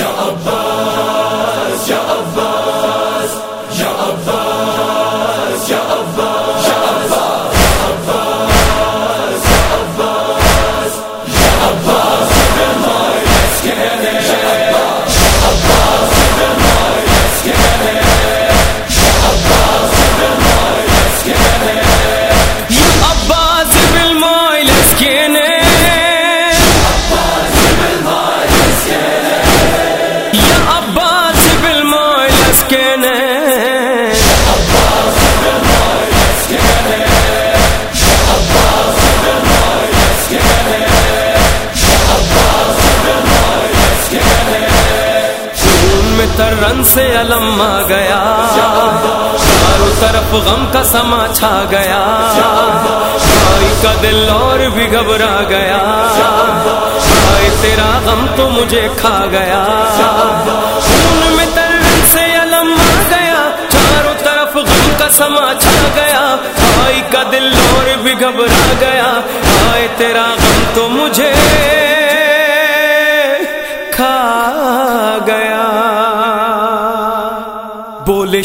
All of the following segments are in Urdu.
رن سے علم آ گیا۔ چاروں طرف غم کا سما چھا گیا۔ بھائی کا دل اور بھی گھبرا گیا۔ بھائی تیرا غم تو مجھے کھا گیا۔ خون میں ترن سے علم آ گیا۔ چاروں طرف غم کا سما چھا گیا۔ بھائی کا دل اور بھی گھبرا گیا۔ بھائی تیرا غم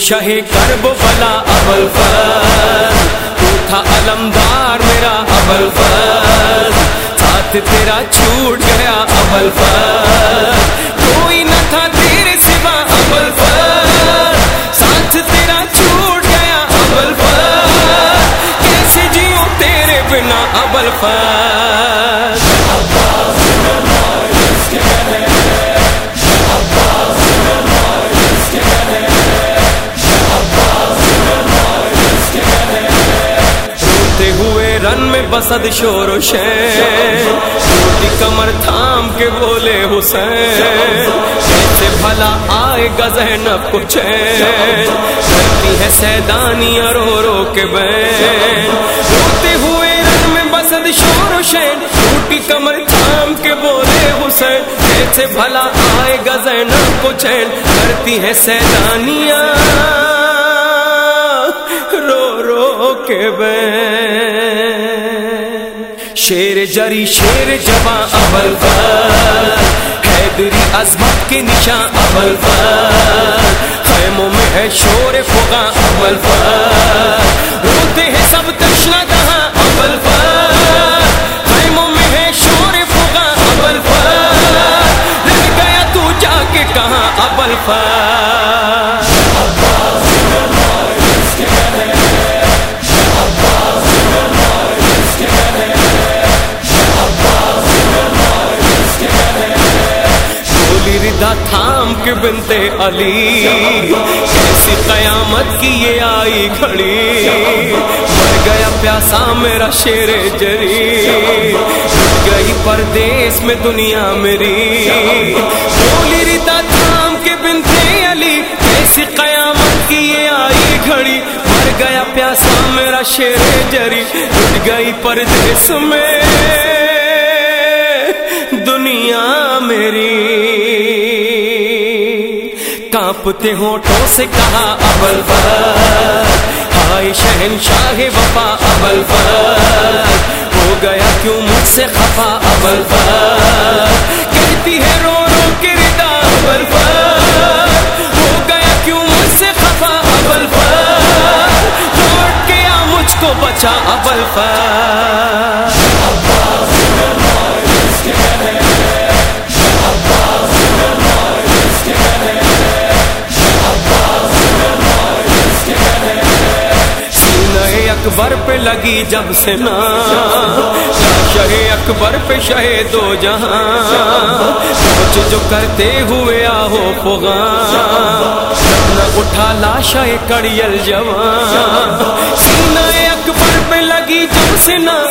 شاہ کرب بلا ابل تو تھا علمدار میرا ابل ساتھ تیرا چھوٹ گیا ابل کوئی نہ تھا تیرے سوا ابل ساتھ تیرا چھوٹ گیا ابل کیسے جیو تیرے بنا ابل رن میں بسد شور و شین کمر تھام کے بولے حسین کیسے بھلا آئے گا زینب کو چین، کرتی ہے سیدانی رو رو کے بین۔ روتے ہوئے رن میں بسد شور و شین ٹوٹی کمر تھام کے بولے حسین کیسے بھلا آئے گا زینب کو چین، کرتی ہے سیدانیاں رو رو کے بین۔ شیر جری، شیر جباں ابل حیدری عظمت کے نشان ابل خیموں میں ہے شور فغا ابل روتے ہیں سب تشنا کہاں ابل خیموں میں ہے شور فغا ابل رہ گیا تو جا کے کہاں ابل تھام بنتے علی۔ کیسی قیامت کی یہ آئی گھڑی۔ مر گیا پیاسا میرا شیر جری۔ گئی پردیس میں دنیا میری۔ بولی ریتا تھام کے بنتے علی۔ کیسی قیامت کی یہ آئی گھڑی۔ مر گیا پیاسا میرا شیر جری۔ گئی پردیس میں۔ کانپتے ہونٹوں سے کہا ابل ہائے شہن شاہ وفا ابل ہو گیا کیوں مجھ سے خفا ابل کہتی ہے رو رو کے ردا ابل ہو گیا کیوں مجھ سے خفا ابل لوٹ گیا مجھ کو بچا ابل جب سے نا۔ شہ اکبر پہ شہ دو جہاں۔ سوچ جو کرتے ہوئے آہو نہ اٹھا لاشا کڑیل جوان۔ سینہ اکبر پہ لگی جب سے نا۔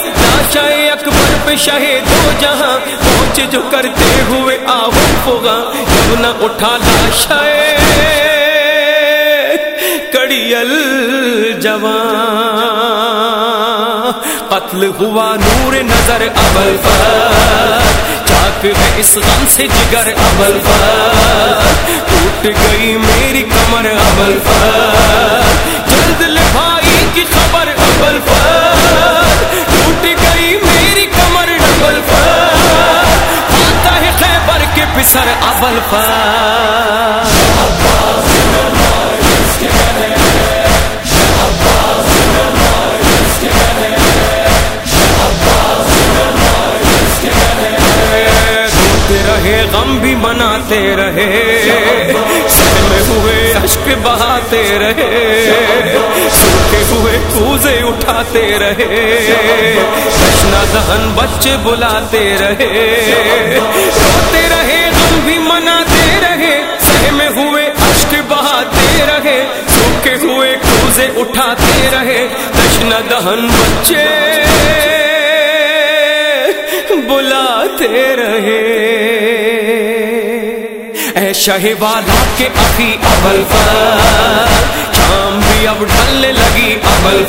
لاشا اکبر پہ شہ دو جہاں۔ سوچ جو کرتے ہوئے آہو فغا جب نہ اٹھا لاشا کڑیل جوان۔ قتل ہوا نور نظر ابل چاک ہے اس غم سے جگر ابل ٹوٹ گئی میری کمر ابل جلد لبھائی کی خبر ابل ٹوٹ گئی میری کمر ابل آتا ہے خیبر کے سر ابل فر کوزے اٹھاتے رہے۔ کشنا دہن بچے بلاتے رہے۔ روتے رہے، غم بھی مناتے رہے۔ سہ میں ہوئے اشک بہاتے رہے۔ سوکھے ہوئے کوزے اٹھاتے رہے۔ کشنا دہن بچے بلاتے رہے۔ اے شہ والا کے ابھی ابل شام بھی اب ڈھلنے لگی ابل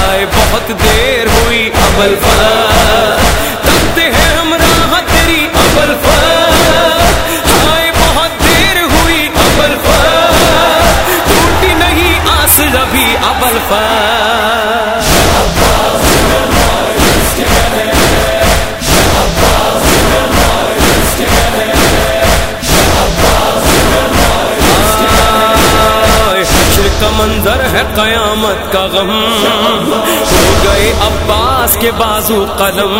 آئے بہت دیر ہوئی ابل فر۔ ہے قیامت کا غم. ہو گئے عباس کے بازو قلم.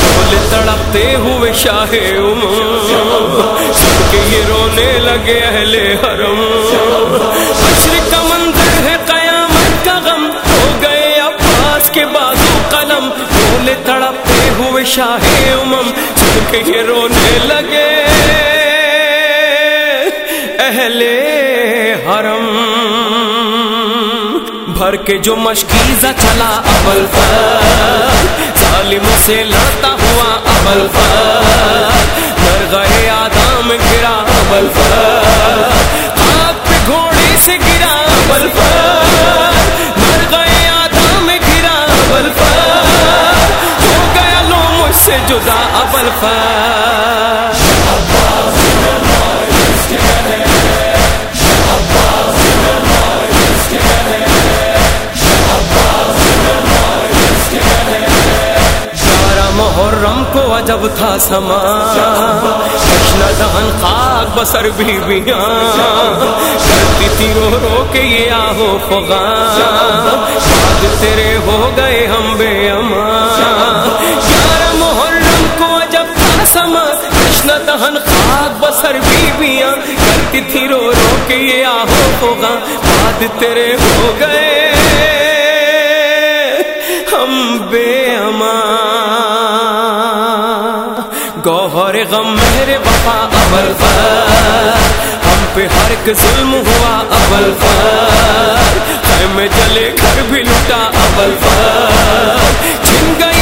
بول تڑپتے ہوئے شاہ سب کے یہ رونے لگے اہل حرم. حشر کا منظر ہے قیامت کا غم. ہو گئے عباس کے بازو قلم. بول تڑپتے ہوئے شاہ امم. سب کے یہ رونے لگے اہل بھر کے جو مشکیزہ چلا ابل ظالم سے لڑتا ہوا ابل فر گئے آدام گرا ابل فر سما کشنا خاک بسر بھی بیاں کرتی تھی رو رو کے یہ آہو فغاں بعد تیرے ہو گئے ہم بے امان گیارہ محرم کو عجب تھا سما کشنا دہن خاک بسر بھی بیاں کرتی تھی رو رو کے یہ آہو فغاں بعد تیرے ہو گئے ہم بے گوہر غم میرے وفا ابل پر ہم پہ ہر ایک ظلم ہوا ابل پر میں چلے گھر بھی لٹا ابل پر چھن گئی